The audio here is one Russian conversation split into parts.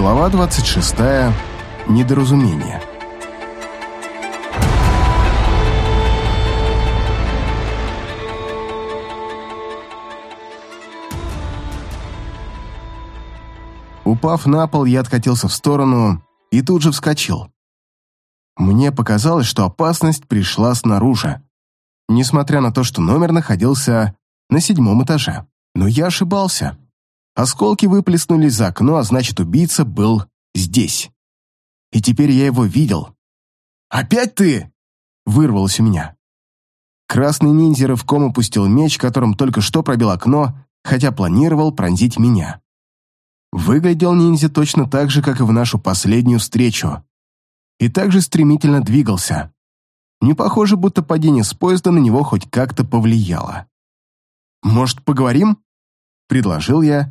Глава 26. Недоразумение. Упав на пол, я откатился в сторону и тут же вскочил. Мне показалось, что опасность пришла снаружи, несмотря на то, что номер находился на седьмом этаже. Но я ошибался. Осколки выплеснулись за окно, а значит, убийца был здесь. И теперь я его видел. «Опять ты?» — вырвалось у меня. Красный ниндзя рывком опустил меч, которым только что пробил окно, хотя планировал пронзить меня. Выглядел ниндзя точно так же, как и в нашу последнюю встречу. И также стремительно двигался. Не похоже, будто падение с поезда на него хоть как-то повлияло. «Может, поговорим?» — предложил я,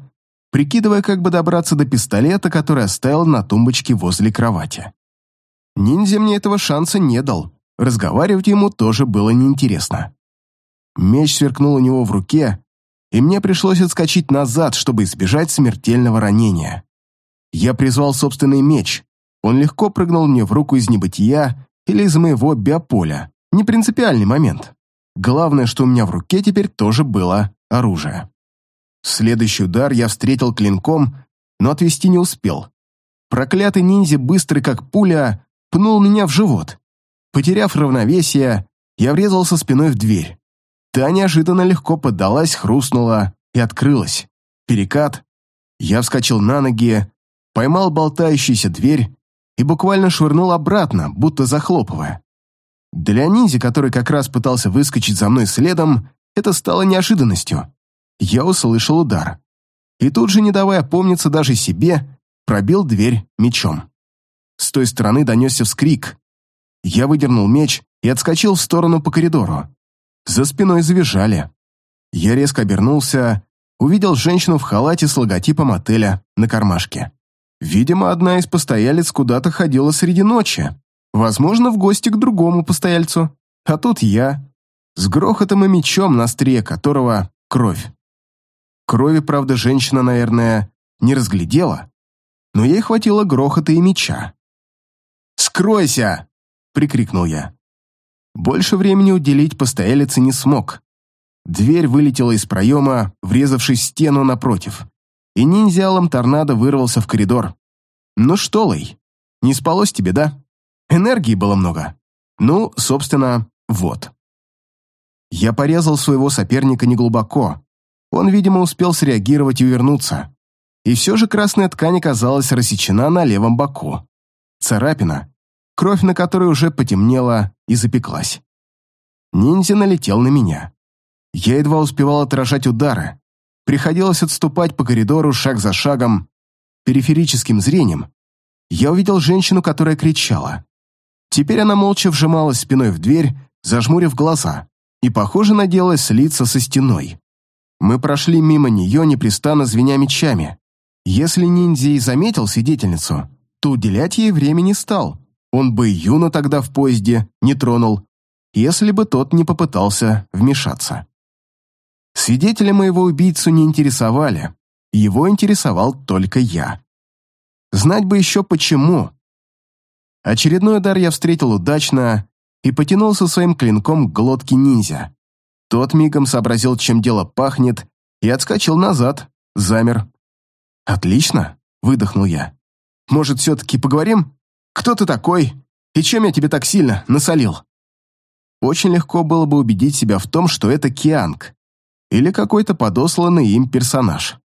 прикидывая, как бы добраться до пистолета, который оставил на тумбочке возле кровати. Ниндзя мне этого шанса не дал, разговаривать ему тоже было неинтересно. Меч сверкнул у него в руке, и мне пришлось отскочить назад, чтобы избежать смертельного ранения. Я призвал собственный меч. Он легко прыгнул мне в руку из небытия или из моего биополя. Не принципиальный момент. Главное, что у меня в руке теперь тоже было оружие. Следующий удар я встретил клинком, но отвести не успел. Проклятый ниндзя, быстрый как пуля, пнул меня в живот. Потеряв равновесие, я врезался спиной в дверь. Та неожиданно легко поддалась, хрустнула и открылась. Перекат. Я вскочил на ноги, поймал болтающуюся дверь и буквально швырнул обратно, будто захлопывая. Для ниндзя, который как раз пытался выскочить за мной следом, это стало неожиданностью. Я услышал удар. И тут же, не давая помниться даже себе, пробил дверь мечом. С той стороны донесся вскрик. Я выдернул меч и отскочил в сторону по коридору. За спиной завизжали. Я резко обернулся, увидел женщину в халате с логотипом отеля на кармашке. Видимо, одна из постоялец куда-то ходила среди ночи. Возможно, в гости к другому постояльцу. А тут я, с грохотом и мечом, на острие которого кровь. Крови, правда, женщина, наверное, не разглядела, но ей хватило грохота и меча. «Скройся!» — прикрикнул я. Больше времени уделить постоялице не смог. Дверь вылетела из проема, врезавшись в стену напротив, и ниндзялом торнадо вырвался в коридор. «Ну что, Лэй, не спалось тебе, да? Энергии было много. Ну, собственно, вот». Я порезал своего соперника неглубоко. Он, видимо, успел среагировать и увернуться. И все же красная ткань оказалась рассечена на левом боку. Царапина, кровь на которой уже потемнела и запеклась. Ниндзя налетел на меня. Я едва успевал отражать удары. Приходилось отступать по коридору шаг за шагом. Периферическим зрением я увидел женщину, которая кричала. Теперь она молча вжималась спиной в дверь, зажмурив глаза, и, похоже, надеялась слиться со стеной. Мы прошли мимо нее, непрестанно звеня мечами. Если ниндзя и заметил свидетельницу, то уделять ей время не стал. Он бы Юна тогда в поезде не тронул, если бы тот не попытался вмешаться. Свидетели моего убийцу не интересовали, его интересовал только я. Знать бы еще почему. Очередной удар я встретил удачно и потянулся своим клинком к глотке ниндзя. Тот мигом сообразил, чем дело пахнет, и отскочил назад, замер. «Отлично», — выдохнул я. «Может, все-таки поговорим?» Кто ты такой? И чем я тебе так сильно насолил?» Очень легко было бы убедить себя в том, что это Кианг или какой-то подосланный им персонаж.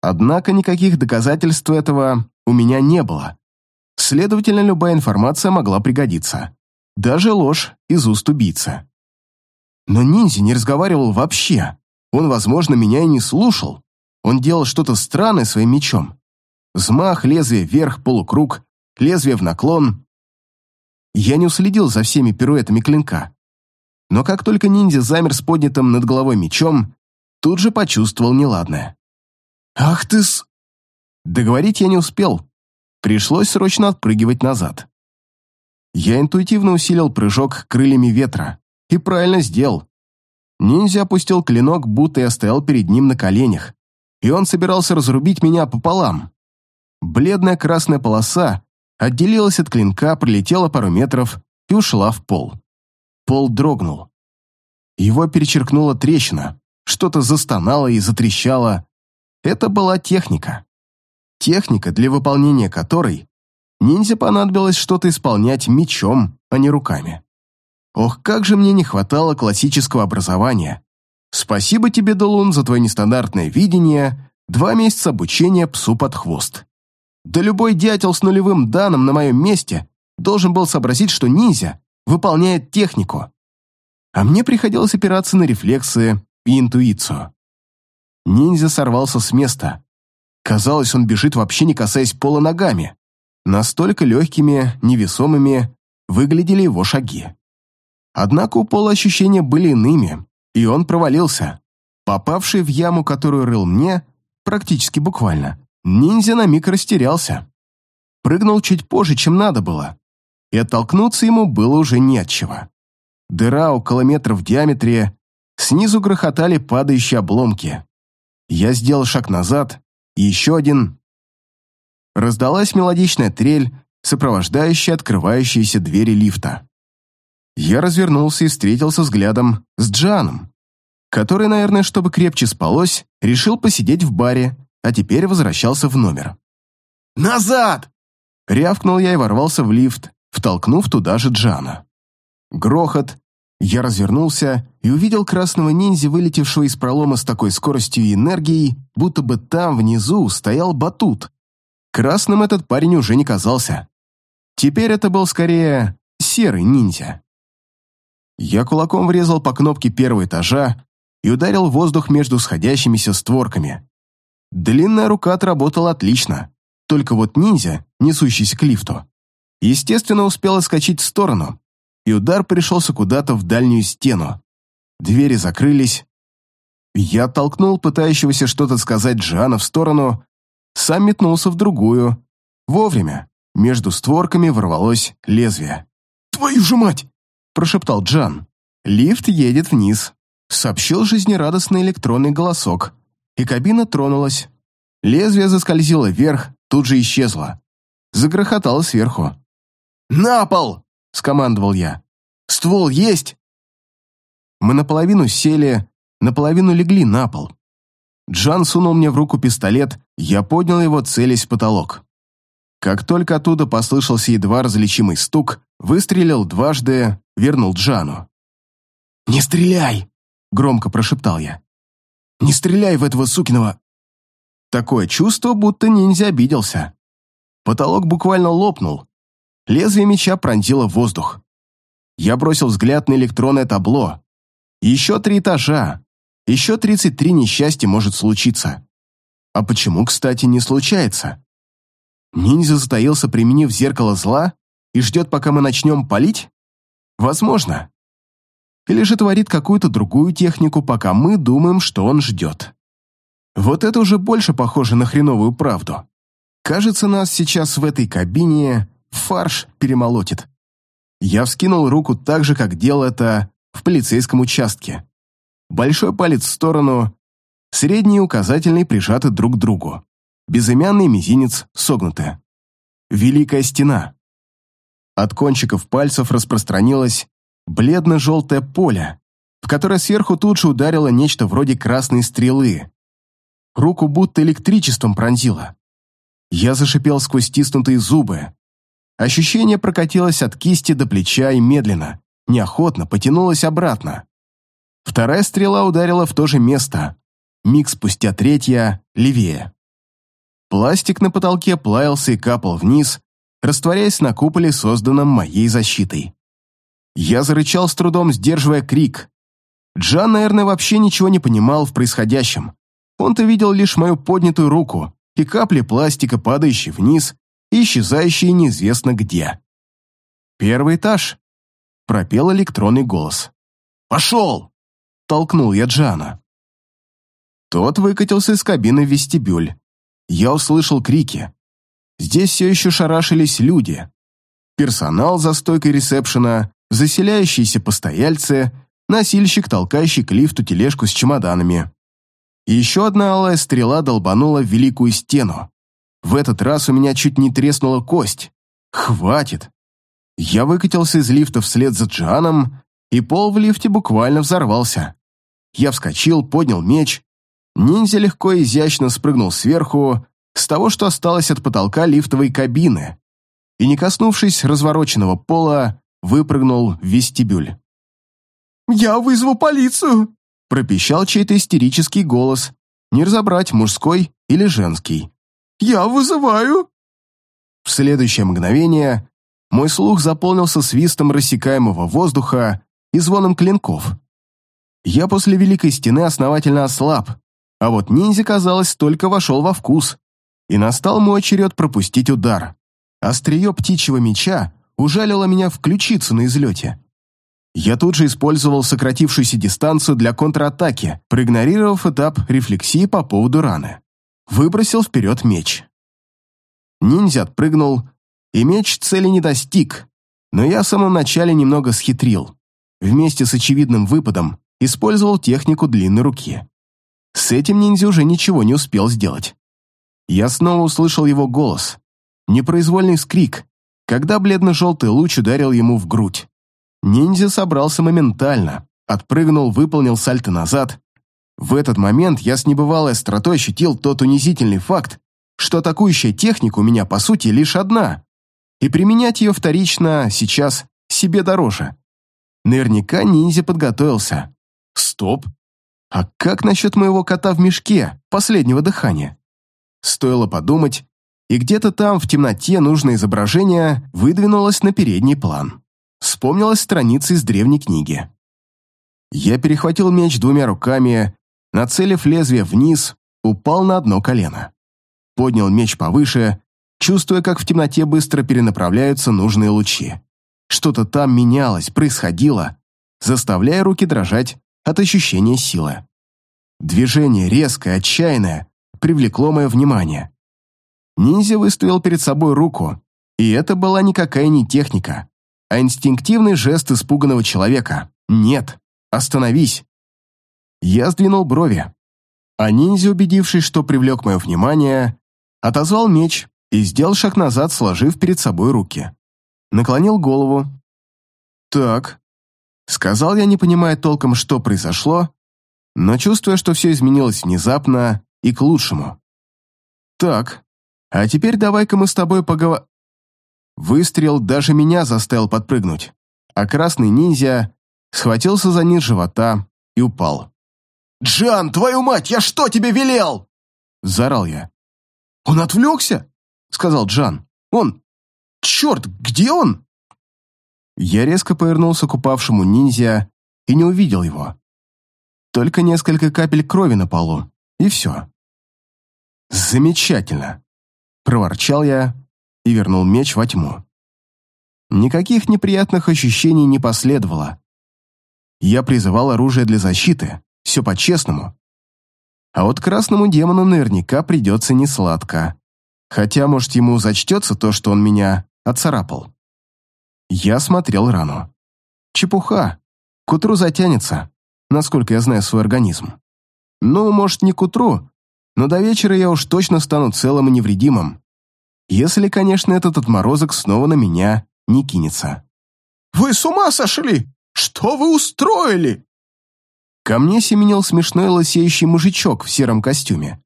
Однако никаких доказательств этого у меня не было. Следовательно, любая информация могла пригодиться. Даже ложь из уст убийцы. Но ниндзя не разговаривал вообще. Он, возможно, меня и не слушал. Он делал что-то странное своим мечом. Взмах, лезвие вверх, полукруг, лезвие в наклон. Я не уследил за всеми пируэтами клинка. Но как только ниндзя замер с поднятым над головой мечом, тут же почувствовал неладное. «Ах ты с...» Договорить я не успел. Пришлось срочно отпрыгивать назад. Я интуитивно усилил прыжок крыльями ветра. И правильно сделал. Ниндзя опустил клинок, будто я стоял перед ним на коленях, и он собирался разрубить меня пополам. Бледная красная полоса отделилась от клинка, пролетела пару метров и ушла в пол. Пол дрогнул. Его перечеркнула трещина, что-то застонало и затрещало. Это была техника. Техника, для выполнения которой ниндзя понадобилось что-то исполнять мечом, а не руками. Ох, как же мне не хватало классического образования. Спасибо тебе, Долун, за твое нестандартное видение, два месяца обучения псу под хвост. Да любой дятел с нулевым данным на моем месте должен был сообразить, что ниндзя выполняет технику. А мне приходилось опираться на рефлексы и интуицию. Ниндзя сорвался с места. Казалось, он бежит вообще не касаясь пола ногами. Настолько легкими, невесомыми выглядели его шаги. Однако у пола ощущения были иными, и он провалился. Попавший в яму, которую рыл мне, практически буквально, Ниндзя на миг растерялся. Прыгнул чуть позже, чем надо было, и оттолкнуться ему было уже не. Дыра около метра в диаметре, снизу грохотали падающие обломки. Я сделал шаг назад, и еще один. Раздалась мелодичная трель, сопровождающая открывающиеся двери лифта. Я развернулся и встретился взглядом с Джаном, который, наверное, чтобы крепче спалось, решил посидеть в баре а теперь возвращался в номер. «Назад!» Рявкнул я и ворвался в лифт, втолкнув туда же Джана. Грохот. Я развернулся и увидел красного ниндзя, вылетевшего из пролома с такой скоростью и энергией, будто бы там, внизу, стоял батут. Красным этот парень уже не казался. Теперь это был скорее серый ниндзя. Я кулаком врезал по кнопке первого этажа и ударил воздух между сходящимися створками. Длинная рука отработала отлично, только вот ниндзя, несущийся к лифту, естественно, успел скачать в сторону, и удар пришелся куда-то в дальнюю стену. Двери закрылись. Я толкнул пытающегося что-то сказать Джана в сторону, сам метнулся в другую. Вовремя. Между створками ворвалось лезвие. «Твою же мать!» – прошептал Джан. «Лифт едет вниз», – сообщил жизнерадостный электронный голосок и кабина тронулась. Лезвие заскользило вверх, тут же исчезло. Загрохотало сверху. «На пол!» — скомандовал я. «Ствол есть?» Мы наполовину сели, наполовину легли на пол. Джан сунул мне в руку пистолет, я поднял его, целясь в потолок. Как только оттуда послышался едва различимый стук, выстрелил дважды, вернул Джану. «Не стреляй!» — громко прошептал я. Не стреляй в этого сукиного!» Такое чувство, будто ниндзя обиделся. Потолок буквально лопнул. Лезвие меча пронзило воздух. Я бросил взгляд на электронное табло. Еще три этажа. Еще 33 несчастья может случиться. А почему, кстати, не случается? Ниндзя затаился, применив зеркало зла, и ждет, пока мы начнем палить? Возможно или же творит какую-то другую технику, пока мы думаем, что он ждет. Вот это уже больше похоже на хреновую правду. Кажется, нас сейчас в этой кабине фарш перемолотит. Я вскинул руку так же, как делал это в полицейском участке. Большой палец в сторону, средний и указательный прижаты друг к другу. Безымянный мизинец согнуты. Великая стена. От кончиков пальцев распространилась бледно-желтое поле, в которое сверху тут же ударило нечто вроде красной стрелы. Руку будто электричеством пронзило. Я зашипел сквозь стиснутые зубы. Ощущение прокатилось от кисти до плеча и медленно, неохотно потянулось обратно. Вторая стрела ударила в то же место. Миг спустя третья, левее. Пластик на потолке плавился и капал вниз, растворяясь на куполе, созданном моей защитой. Я зарычал с трудом, сдерживая крик. Джан, наверное, вообще ничего не понимал в происходящем. Он-то видел лишь мою поднятую руку и капли пластика, падающие вниз и исчезающие неизвестно где. «Первый этаж», — пропел электронный голос. «Пошел!» — толкнул я Джана. Тот выкатился из кабины в вестибюль. Я услышал крики. Здесь все еще шарашились люди. Персонал за стойкой ресепшена, заселяющиеся постояльцы, носильщик, толкающий к лифту тележку с чемоданами. И еще одна алая стрела долбанула в великую стену. В этот раз у меня чуть не треснула кость. Хватит. Я выкатился из лифта вслед за Джаном, и пол в лифте буквально взорвался. Я вскочил, поднял меч. Ниндзя легко и изящно спрыгнул сверху, с того, что осталось от потолка лифтовой кабины, и, не коснувшись развороченного пола, выпрыгнул в вестибюль. «Я вызову полицию!» пропищал чей-то истерический голос, не разобрать, мужской или женский. «Я вызываю!» В следующее мгновение мой слух заполнился свистом рассекаемого воздуха и звоном клинков. Я после Великой Стены основательно ослаб, а вот ниндзя, казалось, только вошел во вкус, и настал мой черед пропустить удар. Острие птичьего меча ужалило меня в ключицу на излете. Я тут же использовал сократившуюся дистанцию для контратаки, проигнорировав этап рефлексии по поводу раны. Выбросил вперед меч. Ниндзя отпрыгнул, и меч цели не достиг, но я в самом начале немного схитрил. Вместе с очевидным выпадом использовал технику длинной руки. С этим ниндзя уже ничего не успел сделать. Я снова услышал его голос. Непроизвольный скрик, когда бледно-желтый луч ударил ему в грудь. Ниндзя собрался моментально, отпрыгнул, выполнил сальто назад. В этот момент я с небывалой остротой ощутил тот унизительный факт, что атакующая техника у меня, по сути, лишь одна, и применять ее вторично сейчас себе дороже. Наверняка ниндзя подготовился. Стоп. А как насчет моего кота в мешке, последнего дыхания? Стоило подумать, и где-то там, в темноте, нужное изображение выдвинулось на передний план. Вспомнилась страница из древней книги. Я перехватил меч двумя руками, нацелив лезвие вниз, упал на одно колено. Поднял меч повыше, чувствуя, как в темноте быстро перенаправляются нужные лучи. Что-то там менялось, происходило, заставляя руки дрожать от ощущения силы. Движение резкое, отчаянное, привлекло мое внимание. Ниндзя выставил перед собой руку, и это была никакая не техника а инстинктивный жест испуганного человека. «Нет, остановись!» Я сдвинул брови, а ниндзя, убедившись, что привлек мое внимание, отозвал меч и сделал шаг назад, сложив перед собой руки. Наклонил голову. «Так», — сказал я, не понимая толком, что произошло, но чувствуя, что все изменилось внезапно и к лучшему. «Так, а теперь давай-ка мы с тобой поговорим...» Выстрел даже меня заставил подпрыгнуть, а красный ниндзя схватился за низ живота и упал. «Джан, твою мать, я что тебе велел?» – заорал я. «Он отвлекся?» – сказал Джан. «Он... Черт, где он?» Я резко повернулся к упавшему ниндзя и не увидел его. Только несколько капель крови на полу, и все. «Замечательно!» – проворчал я и вернул меч во тьму. Никаких неприятных ощущений не последовало. Я призывал оружие для защиты, все по-честному. А вот красному демону наверняка придется несладко. Хотя, может, ему зачтется то, что он меня отцарапал. Я смотрел рану. Чепуха. К утру затянется, насколько я знаю свой организм. Ну, может, не к утру, но до вечера я уж точно стану целым и невредимым. Если, конечно, этот отморозок снова на меня не кинется. «Вы с ума сошли? Что вы устроили?» Ко мне семенил смешной лысеющий мужичок в сером костюме.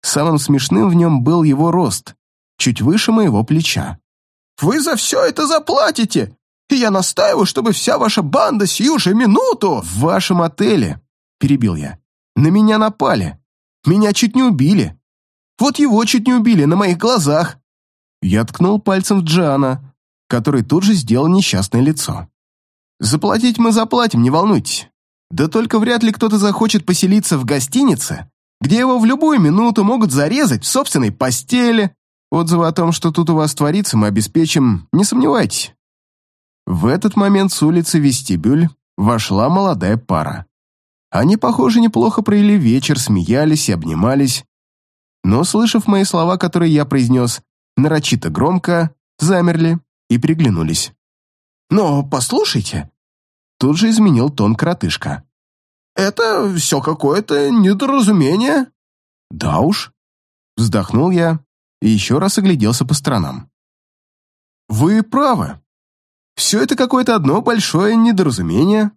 Самым смешным в нем был его рост, чуть выше моего плеча. «Вы за все это заплатите, и я настаиваю, чтобы вся ваша банда сию же минуту...» «В вашем отеле», — перебил я, — «на меня напали. Меня чуть не убили. Вот его чуть не убили на моих глазах. Я ткнул пальцем в Джана, который тут же сделал несчастное лицо. Заплатить мы заплатим, не волнуйтесь. Да только вряд ли кто-то захочет поселиться в гостинице, где его в любую минуту могут зарезать в собственной постели. Отзывы о том, что тут у вас творится, мы обеспечим, не сомневайтесь. В этот момент с улицы вестибюль вошла молодая пара. Они, похоже, неплохо провели вечер, смеялись и обнимались, но, слышав мои слова, которые я произнес нарочито громко, замерли и приглянулись. «Но послушайте», — тут же изменил тон коротышка. «Это все какое-то недоразумение». «Да уж», — вздохнул я и еще раз огляделся по сторонам. «Вы правы. Все это какое-то одно большое недоразумение.